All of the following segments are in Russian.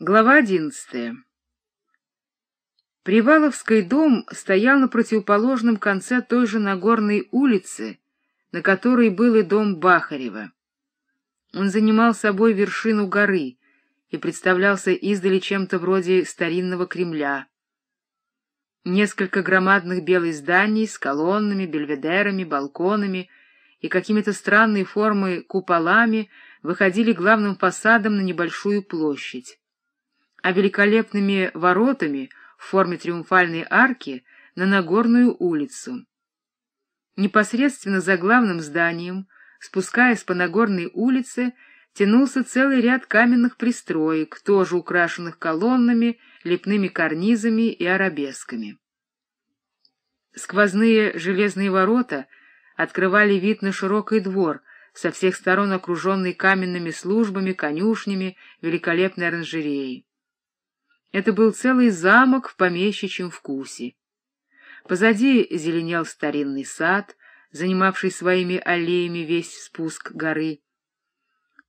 Глава одиннадцатая. Приваловский дом стоял на противоположном конце той же Нагорной улицы, на которой был и дом Бахарева. Он занимал собой вершину горы и представлялся издали чем-то вроде старинного Кремля. Несколько громадных белых зданий с колоннами, бельведерами, балконами и какими-то странной формы куполами выходили главным фасадом на небольшую площадь а великолепными воротами в форме триумфальной арки на Нагорную улицу. Непосредственно за главным зданием, спускаясь по Нагорной улице, тянулся целый ряд каменных пристроек, тоже украшенных колоннами, лепными карнизами и арабесками. Сквозные железные ворота открывали вид на широкий двор, со всех сторон окруженный каменными службами, конюшнями, великолепной оранжереей. Это был целый замок в помещичьем вкусе. Позади зеленел старинный сад, занимавший своими аллеями весь спуск горы.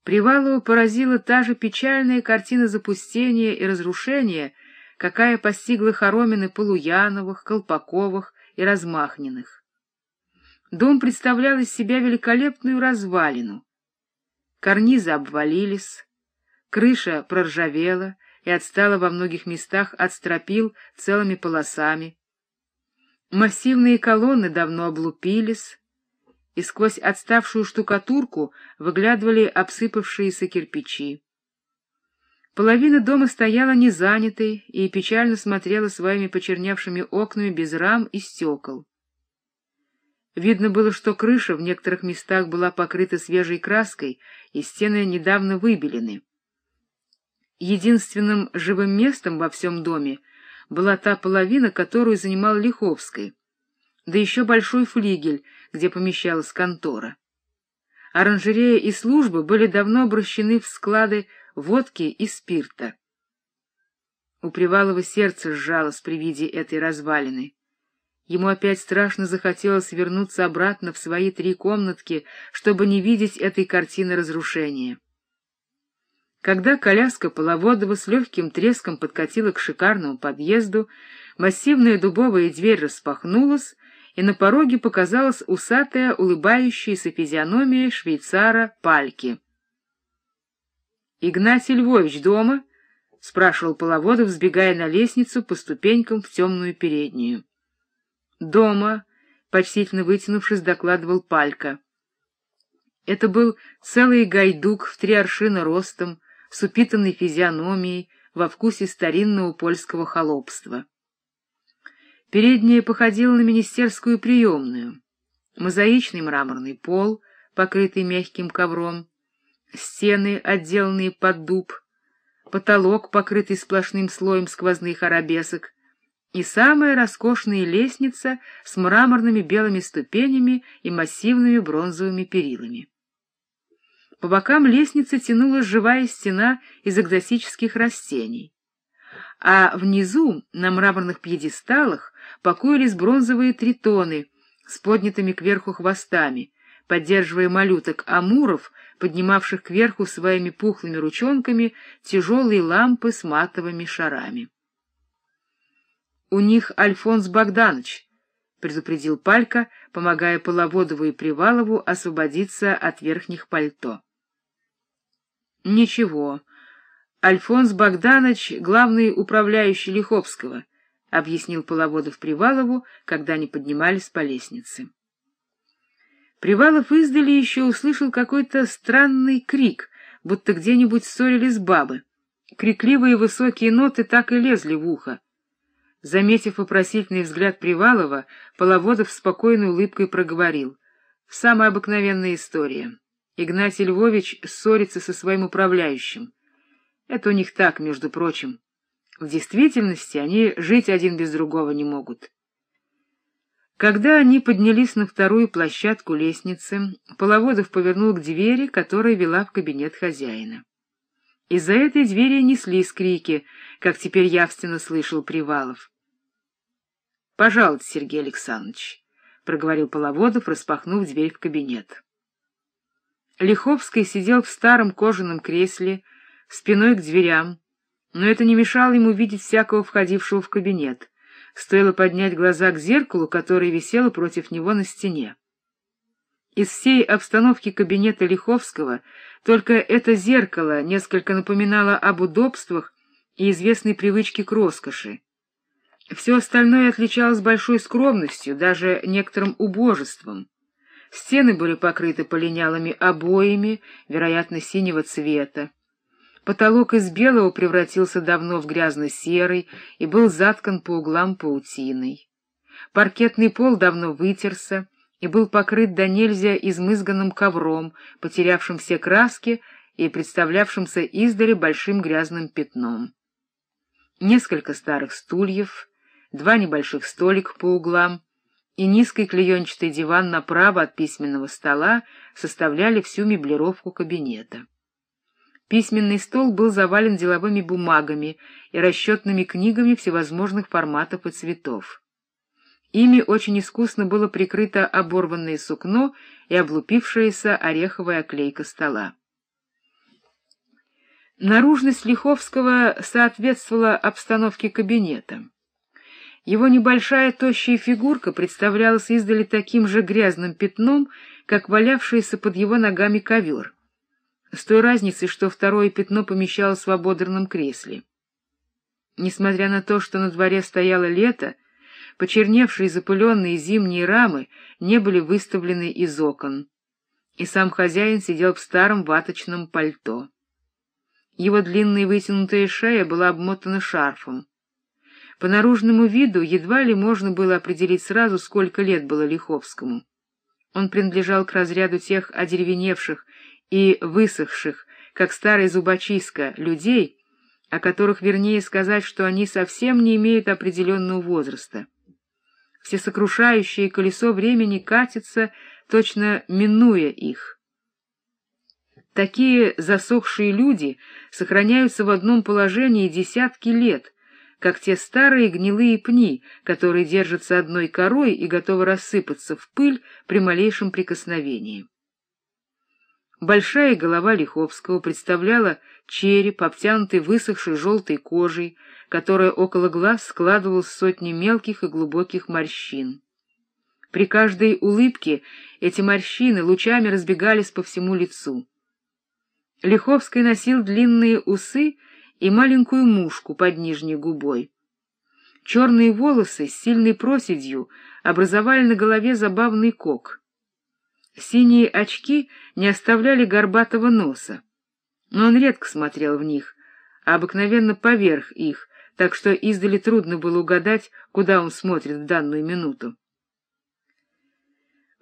Привалову поразила та же печальная картина запустения и разрушения, какая постигла хоромины Полуяновых, Колпаковых и Размахниных. Дом представлял из себя великолепную развалину. Карнизы обвалились, крыша проржавела, и отстала во многих местах от стропил целыми полосами. Массивные колонны давно облупились, и сквозь отставшую штукатурку выглядывали обсыпавшиеся кирпичи. Половина дома стояла незанятой и печально смотрела своими почерневшими окнами без рам и стекол. Видно было, что крыша в некоторых местах была покрыта свежей краской, и стены недавно выбелены. Единственным живым местом во всем доме была та половина, которую занимал Лиховский, да еще большой флигель, где помещалась контора. Оранжерея и службы были давно обращены в склады водки и спирта. У Привалова сердце сжалось при виде этой развалины. Ему опять страшно захотелось вернуться обратно в свои три комнатки, чтобы не видеть этой картины разрушения. Когда коляска Половодова с легким треском подкатила к шикарному подъезду, массивная дубовая дверь распахнулась, и на пороге показалась усатая, улыбающаяся физиономия швейцара Пальки. — Игнатий Львович дома? — спрашивал Половодов, сбегая на лестницу по ступенькам в темную переднюю. — Дома, — почтительно вытянувшись, докладывал Палька. Это был целый гайдук в три аршина ростом, с упитанной физиономией, во вкусе старинного польского холопства. Передняя походила на министерскую приемную. Мозаичный мраморный пол, покрытый мягким ковром, стены, отделанные под дуб, потолок, покрытый сплошным слоем сквозных арабесок, и самая роскошная лестница с мраморными белыми ступенями и массивными бронзовыми перилами. По бокам лестницы тянулась живая стена из экзотических растений. А внизу, на мраморных пьедесталах, покоились бронзовые тритоны с поднятыми кверху хвостами, поддерживая малюток амуров, поднимавших кверху своими пухлыми ручонками тяжелые лампы с матовыми шарами. — У них Альфонс Богданович, — предупредил Палька, помогая Половодову и Привалову освободиться от верхних пальто. Ничего. Альфонс Богданович — главный управляющий Лиховского, — объяснил Половодов Привалову, когда они поднимались по лестнице. Привалов издали еще услышал какой-то странный крик, будто где-нибудь ссорились бабы. Крикливые высокие ноты так и лезли в ухо. Заметив вопросительный взгляд Привалова, Половодов спокойной улыбкой проговорил. «Самая обыкновенная история. Игнатий Львович ссорится со своим управляющим. Это у них так, между прочим. В действительности они жить один без другого не могут. Когда они поднялись на вторую площадку лестницы, Половодов повернул к двери, которая вела в кабинет хозяина. Из-за этой двери неслись крики, как теперь явственно слышал Привалов. — Пожалуйста, Сергей Александрович, — проговорил Половодов, распахнув дверь в кабинет. Лиховский сидел в старом кожаном кресле, спиной к дверям, Но это не мешало ему видеть всякого входившего в кабинет. Стоило поднять глаза к зеркалу, которое висело против него на стене. Из всей обстановки кабинета Лиховского только это зеркало несколько напоминало об удобствах и известной привычке к роскоши. Все остальное отличалось большой скромностью, даже некоторым убожеством. Стены были покрыты полинялыми обоями, вероятно, синего цвета. Потолок из белого превратился давно в грязно-серый и был заткан по углам паутиной. Паркетный пол давно вытерся и был покрыт до нельзя измызганным ковром, потерявшим все краски и представлявшимся издали большим грязным пятном. Несколько старых стульев, два небольших столика по углам и низкий клеенчатый диван направо от письменного стола составляли всю меблировку кабинета. Письменный стол был завален деловыми бумагами и расчетными книгами всевозможных форматов и цветов. Ими очень искусно было прикрыто оборванное сукно и облупившаяся ореховая оклейка стола. Наружность Лиховского соответствовала обстановке кабинета. Его небольшая тощая фигурка представлялась издали таким же грязным пятном, как валявшийся под его ногами ковер с той разницей, что второе пятно помещалось в ободранном кресле. Несмотря на то, что на дворе стояло лето, почерневшие запыленные зимние рамы не были выставлены из окон, и сам хозяин сидел в старом ваточном пальто. Его длинная вытянутая шея была обмотана шарфом. По наружному виду едва ли можно было определить сразу, сколько лет было Лиховскому. Он принадлежал к разряду тех одеревеневших и высохших, как старый зубочистка, людей, о которых вернее сказать, что они совсем не имеют определенного возраста. Всесокрушающее колесо времени катится, точно минуя их. Такие засохшие люди сохраняются в одном положении десятки лет, как те старые гнилые пни, которые держатся одной корой и готовы рассыпаться в пыль при малейшем прикосновении. Большая голова Лиховского представляла череп, обтянутый высохшей желтой кожей, которая около глаз складывалась сотни мелких и глубоких морщин. При каждой улыбке эти морщины лучами разбегались по всему лицу. Лиховский носил длинные усы и маленькую мушку под нижней губой. Черные волосы с сильной проседью образовали на голове забавный кок — Синие очки не оставляли горбатого носа, но он редко смотрел в них, а обыкновенно поверх их, так что издали трудно было угадать, куда он смотрит в данную минуту.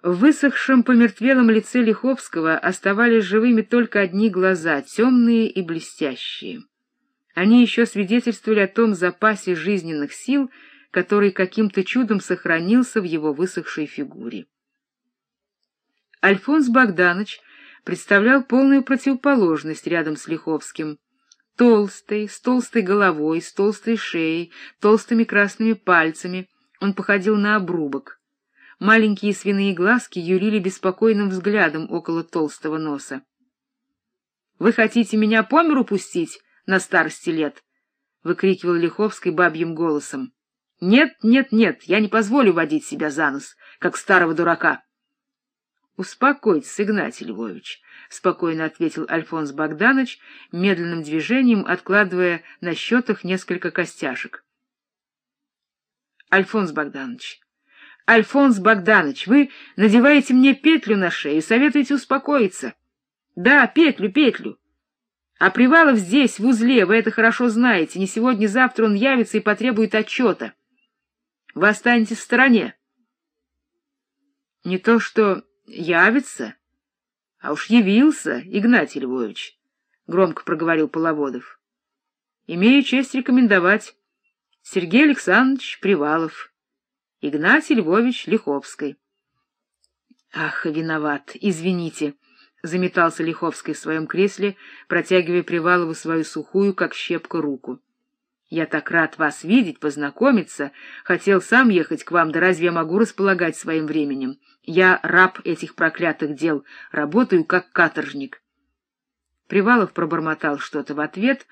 В высохшем помертвелом лице Лиховского оставались живыми только одни глаза, темные и блестящие. Они еще свидетельствовали о том запасе жизненных сил, который каким-то чудом сохранился в его высохшей фигуре. Альфонс Богданович представлял полную противоположность рядом с Лиховским. Толстый, с толстой головой, с толстой шеей, толстыми красными пальцами, он походил на обрубок. Маленькие свиные глазки юрили беспокойным взглядом около толстого носа. — Вы хотите меня по миру пустить на старости лет? — выкрикивал Лиховский бабьим голосом. — Нет, нет, нет, я не позволю водить себя за нос, как старого дурака. — Успокойтесь, Игнатий Львович, — спокойно ответил Альфонс Богданович, медленным движением откладывая на счетах несколько костяшек. — Альфонс Богданович, Альфонс Богданович, вы надеваете мне петлю на шею и советуете успокоиться. Да, петлю, петлю. А Привалов здесь, в узле, вы это хорошо знаете. Не сегодня-завтра он явится и потребует отчета. Вы останетесь в стороне. Не то что явится. А уж явился, Игнатий Львович, — громко проговорил Половодов. Имею честь рекомендовать Сергей Александрович Привалов, Игнатий Львович Лиховский. Ах, виноват, извините, — заметался Лиховский в своем кресле, протягивая Привалову свою сухую, как щепка, руку. Я так рад вас видеть, познакомиться. Хотел сам ехать к вам, да разве я могу располагать своим временем? Я раб этих проклятых дел, работаю как каторжник. Привалов пробормотал что-то в ответ,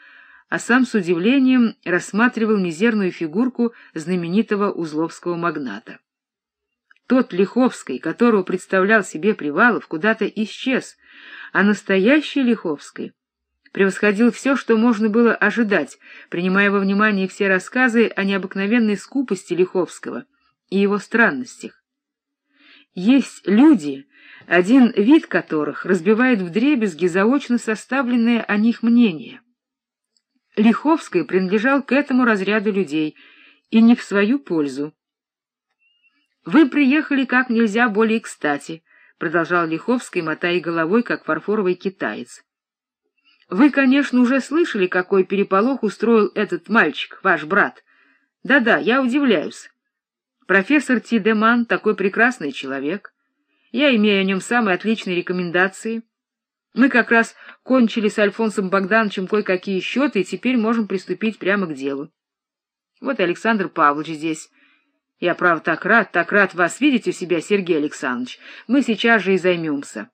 а сам с удивлением рассматривал мизерную фигурку знаменитого узловского магната. Тот Лиховский, которого представлял себе Привалов, куда-то исчез, а настоящий Лиховский превосходил все, что можно было ожидать, принимая во внимание все рассказы о необыкновенной скупости Лиховского и его странностях. Есть люди, один вид которых разбивает вдребезги заочно составленное о них мнение. Лиховский принадлежал к этому разряду людей, и не в свою пользу. Вы приехали как нельзя более кстати, продолжал Лиховский, мотая головой, как фарфоровый китаец. Вы, конечно, уже слышали, какой переполох устроил этот мальчик, ваш брат. Да-да, я удивляюсь. Профессор Тидеман такой прекрасный человек. Я имею о нем самые отличные рекомендации. Мы как раз кончили с Альфонсом Богдановичем кое-какие счеты, и теперь можем приступить прямо к делу. Вот Александр Павлович здесь. Я, правда, так рад, так рад вас видеть у себя, Сергей Александрович. Мы сейчас же и займемся.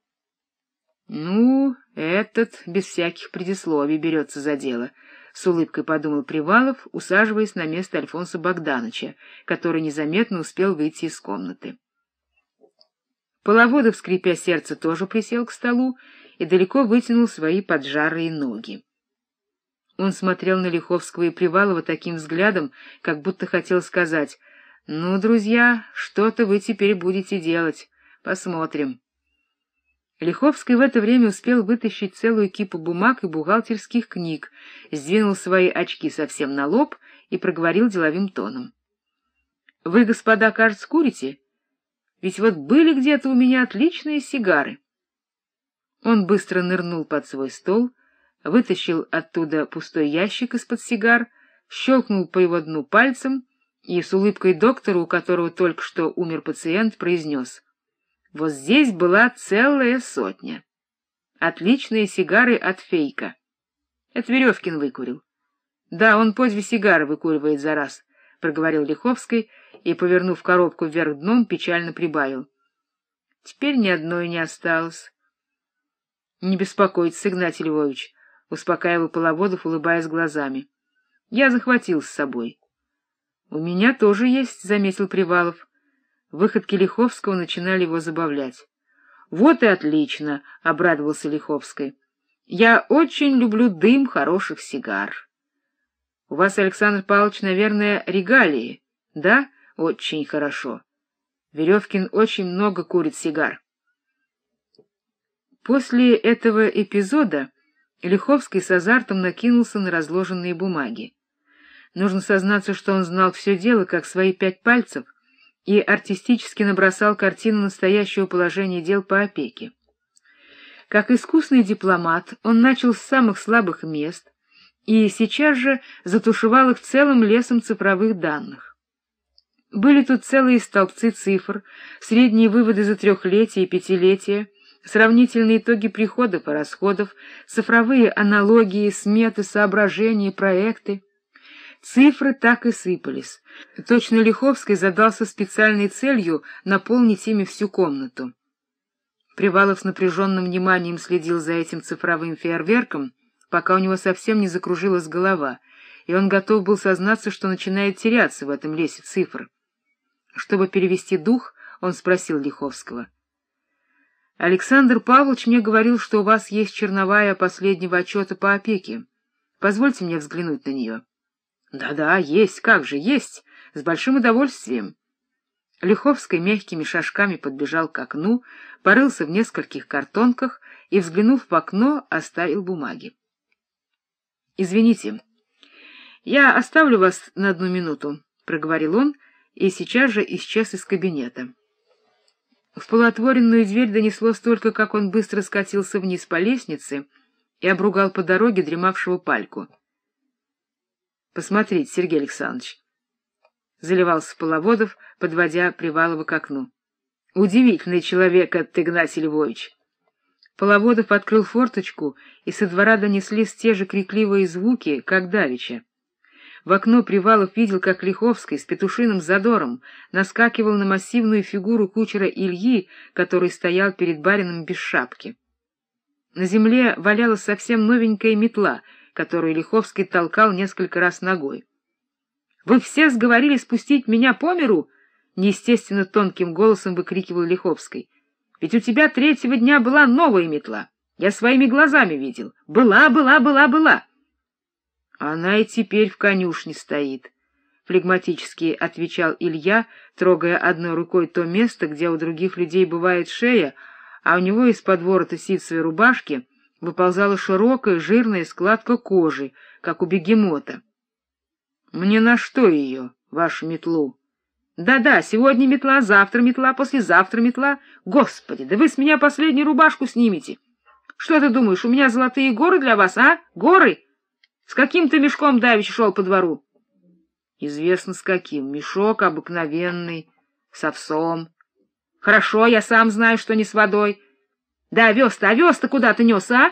Ну, этот без всяких предисловий берется за дело, — с улыбкой подумал Привалов, усаживаясь на место Альфонса Богдановича, который незаметно успел выйти из комнаты. Половодов, скрипя сердце, тоже присел к столу и далеко вытянул свои поджарые ноги. Он смотрел на Лиховского и Привалова таким взглядом, как будто хотел сказать — ну, друзья, что-то вы теперь будете делать. Посмотрим. Лиховский в это время успел вытащить целую кипу бумаг и бухгалтерских книг, сдвинул свои очки совсем на лоб и проговорил деловым тоном. — Вы, господа, кажется, курите? Ведь вот были где-то у меня отличные сигары. Он быстро нырнул под свой стол, вытащил оттуда пустой ящик из-под сигар, щелкнул по его дну пальцем — и с улыбкой доктора, у которого только что умер пациент, произнес. Вот здесь была целая сотня. Отличные сигары от фейка. Это Веревкин выкурил. Да, он по две сигары выкуривает за раз, — проговорил Лиховский и, повернув коробку вверх дном, печально прибавил. Теперь ни одной не осталось. — Не беспокойтесь, Игнатий Львович, — успокаивал Половодов, улыбаясь глазами. — Я захватил с собой. — у меня тоже есть, заметил Привалов. Выходки Лиховского начинали его забавлять. Вот и отлично, обрадовался Лиховский. Я очень люблю дым хороших сигар. У вас, Александр Павлович, наверное, регалии, да? Очень хорошо. Веревкин очень много курит сигар. После этого эпизода Лиховский с азартом накинулся на разложенные бумаги. Нужно сознаться, что он знал все дело, как свои пять пальцев, и артистически набросал картину настоящего положения дел по опеке. Как искусный дипломат, он начал с самых слабых мест и сейчас же затушевал их целым лесом цифровых данных. Были тут целые столбцы цифр, средние выводы за трехлетие и пятилетие, сравнительные итоги приходов и расходов, цифровые аналогии, сметы, соображения, проекты — Цифры так и сыпались. Точно Лиховский задался специальной целью наполнить ими всю комнату. Привалов с напряженным вниманием следил за этим цифровым фейерверком, пока у него совсем не закружилась голова, и он готов был сознаться, что начинает теряться в этом лесе цифр. Чтобы перевести дух, он спросил Лиховского. — Александр Павлович мне говорил, что у вас есть черновая последнего отчета по опеке. Позвольте мне взглянуть на нее. — да-да, есть, как же, есть, с большим удовольствием. Лиховский мягкими шажками подбежал к окну, порылся в нескольких картонках и, взглянув в окно, оставил бумаги. — Извините, я оставлю вас на одну минуту, — проговорил он и сейчас же исчез из кабинета. В полуотворенную дверь донеслось только, как он быстро скатился вниз по лестнице и обругал по дороге дремавшего пальку. Посмотрите, Сергей Александрович. Заливался Половодов, подводя Привалова к окну. Удивительный человек этот Игнатий Львович. Половодов открыл форточку, и со двора донеслись те же крикливые звуки, как давеча. В окно Привалов видел, как Лиховский с петушиным задором наскакивал на массивную фигуру кучера Ильи, который стоял перед барином без шапки. На земле валялась совсем новенькая метла — которую Лиховский толкал несколько раз ногой. — Вы все сговорили спустить меня по миру? — неестественно тонким голосом выкрикивал Лиховский. — Ведь у тебя третьего дня была новая метла. Я своими глазами видел. Была, была, была, была. — Она и теперь в конюшне стоит, — флегматически отвечал Илья, трогая одной рукой то место, где у других людей бывает шея, а у него из-под ворота ситцевой рубашки выползала широкая жирная складка кожи, как у бегемота. — Мне на что ее, вашу метлу? Да — сегодня метла, завтра метла, послезавтра метла. Господи, да вы с меня последнюю рубашку снимете! Что ты думаешь, у меня золотые горы для вас, а? Горы? С каким ты мешком давеча шел по двору? — Известно с каким. Мешок обыкновенный, с овсом. Хорошо, я сам знаю, что не с водой. Да овес-то, овес-то куда ты нес, а?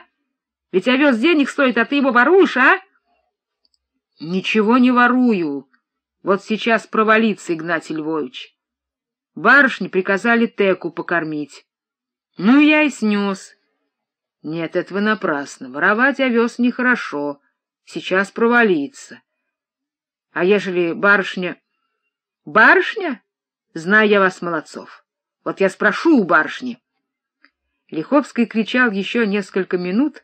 Ведь овес денег стоит, а ты его воруешь, а? Ничего не ворую. Вот сейчас провалится Игнатий Львович. Барышни приказали Теку покормить. Ну, я и снес. Нет, этого напрасно. Воровать овес нехорошо. Сейчас провалится. А ежели барышня... Барышня? Знаю я вас, молодцов. Вот я спрошу у барышни. Лиховский кричал еще несколько минут,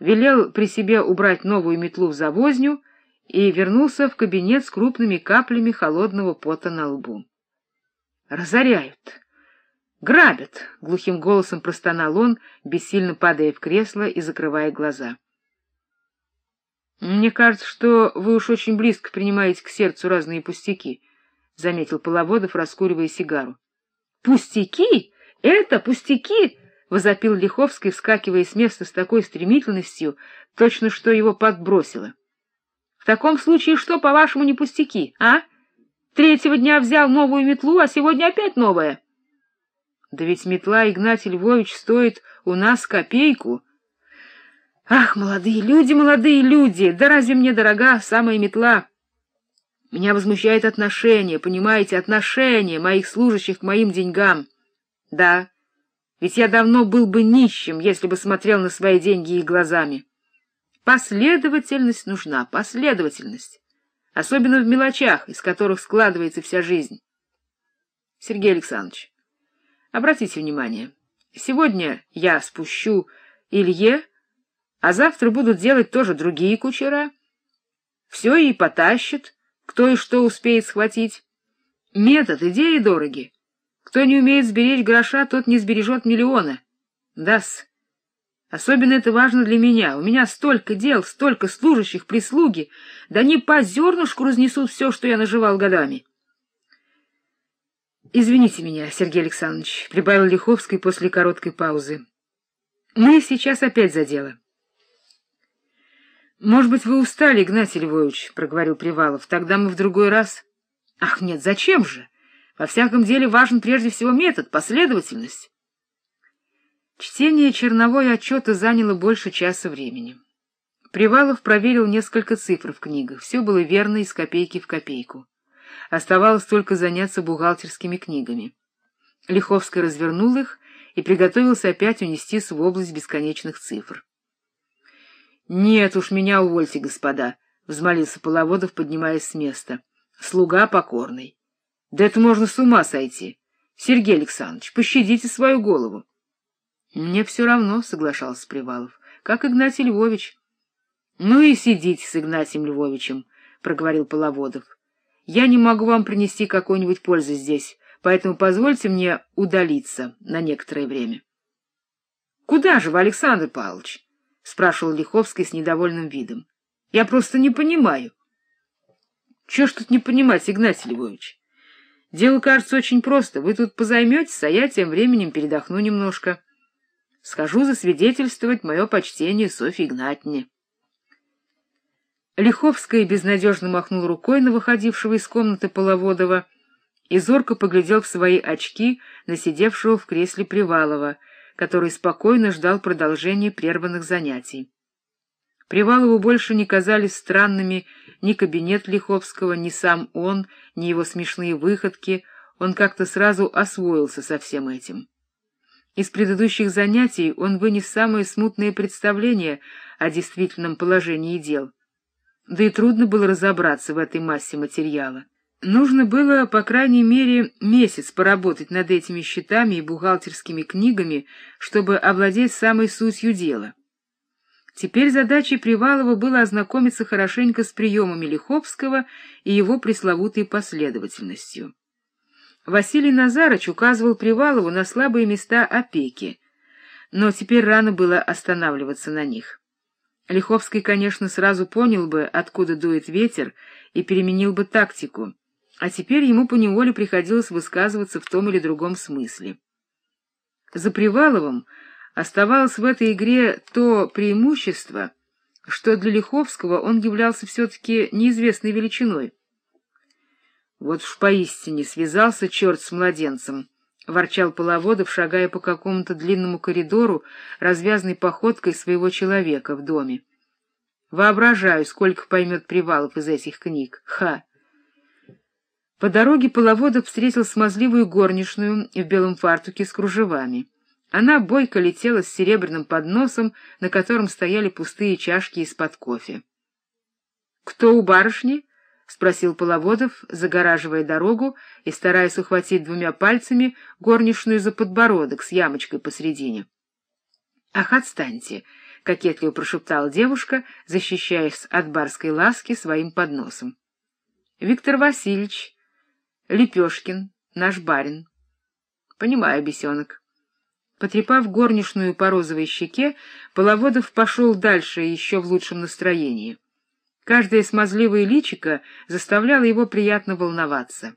велел при себе убрать новую метлу в завозню и вернулся в кабинет с крупными каплями холодного пота на лбу. «Разоряют! Грабят!» — глухим голосом простонал он, бессильно падая в кресло и закрывая глаза. «Мне кажется, что вы уж очень близко принимаете к сердцу разные пустяки», — заметил Половодов, раскуривая сигару. «Пустяки? Это пустяки!» — возопил Лиховский, вскакивая с места с такой стремительностью, точно что его подбросило. — В таком случае что, по-вашему, не пустяки, а? Третьего дня взял новую метлу, а сегодня опять новая. — Да ведь метла, Игнатий Львович, стоит у нас копейку. — Ах, молодые люди, молодые люди! Да разве мне дорога самая метла? Меня возмущает отношение, понимаете, отношение моих служащих к моим деньгам. Да, ведь я давно был бы нищим, если бы смотрел на свои деньги их глазами. Последовательность нужна, последовательность. Особенно в мелочах, из которых складывается вся жизнь. Сергей Александрович, обратите внимание, сегодня я спущу Илье, а завтра будут делать тоже другие кучера. Все и потащат, кто и что успеет схватить. Метод, идеи дороги. Кто не умеет сберечь гроша, тот не сбережет миллиона. Дас. Особенно это важно для меня. У меня столько дел, столько служащих, прислуги. Да они по зернышку разнесут все, что я наживал годами. «Извините меня, Сергей Александрович», — прибавил Лиховский после короткой паузы. «Мы сейчас опять за дело». Может быть, вы устали, Игнатий Львович, — проговорил Привалов. — Тогда мы в другой раз... — Ах, нет, зачем же? Во всяком деле важен прежде всего метод, последовательность. Чтение черновой отчета заняло больше часа времени. Привалов проверил несколько цифр в книгах. Все было верно из копейки в копейку. Оставалось только заняться бухгалтерскими книгами. Лиховский развернул их и приготовился опять унестись в область бесконечных цифр. — Нет уж, меня увольте, господа, — взмолился Половодов, поднимаясь с места. — Слуга покорный. — Да это можно с ума сойти. Сергей Александрович, пощадите свою голову. — Мне все равно, — соглашался Привалов, — как Игнатий Львович. — Ну и сидите с Игнатием Львовичем, — проговорил Половодов. — Я не могу вам принести какой-нибудь пользы здесь, поэтому позвольте мне удалиться на некоторое время. — Куда же вы, Александр Павлович? — спрашивал Лиховский с недовольным видом. — Я просто не понимаю. — Чего ж тут не понимать, Игнатий Львович? Дело кажется очень просто. Вы тут позайметесь, а я тем временем передохну немножко. Схожу засвидетельствовать мое почтение Софье Игнатьевне. Лиховская безнадежно махнул рукой на выходившего из комнаты Половодова и зорко поглядел в свои очки на сидевшего в кресле Привалова — который спокойно ждал продолжения прерванных занятий. Привалову больше не казались странными ни кабинет Лиховского, ни сам он, ни его смешные выходки, он как-то сразу освоился со всем этим. Из предыдущих занятий он вынес самые смутные представления о действительном положении дел. Да и трудно было разобраться в этой массе материала. Нужно было, по крайней мере, месяц поработать над этими счетами и бухгалтерскими книгами, чтобы овладеть самой сутью дела. Теперь задачей Привалова было ознакомиться хорошенько с приемами Лиховского и его пресловутой последовательностью. Василий Назарыч указывал Привалову на слабые места опеки, но теперь рано было останавливаться на них. Лиховский, конечно, сразу понял бы, откуда дует ветер, и переменил бы тактику, а теперь ему поневоле приходилось высказываться в том или другом смысле. За Приваловым оставалось в этой игре то преимущество, что для Лиховского он являлся все-таки неизвестной величиной. Вот уж поистине связался черт с младенцем, — ворчал Половодов, шагая по какому-то длинному коридору, развязной походкой своего человека в доме. Воображаю, сколько поймет Привалов из этих книг. Ха! По дороге Половодов встретил смазливую горничную в белом фартуке с кружевами. Она бойко летела с серебряным подносом, на котором стояли пустые чашки из-под кофе. — Кто у барышни? — спросил Половодов, загораживая дорогу и стараясь ухватить двумя пальцами горничную за подбородок с ямочкой посредине. — Ах, отстаньте! — кокетливо прошептала девушка, защищаясь от барской ласки своим подносом. — Виктор Васильевич, Лепешкин, наш барин. — Понимаю, бесенок. Потрепав горничную по розовой щеке, Половодов пошел дальше еще в лучшем настроении. Каждое смазливое личико заставляло его приятно волноваться.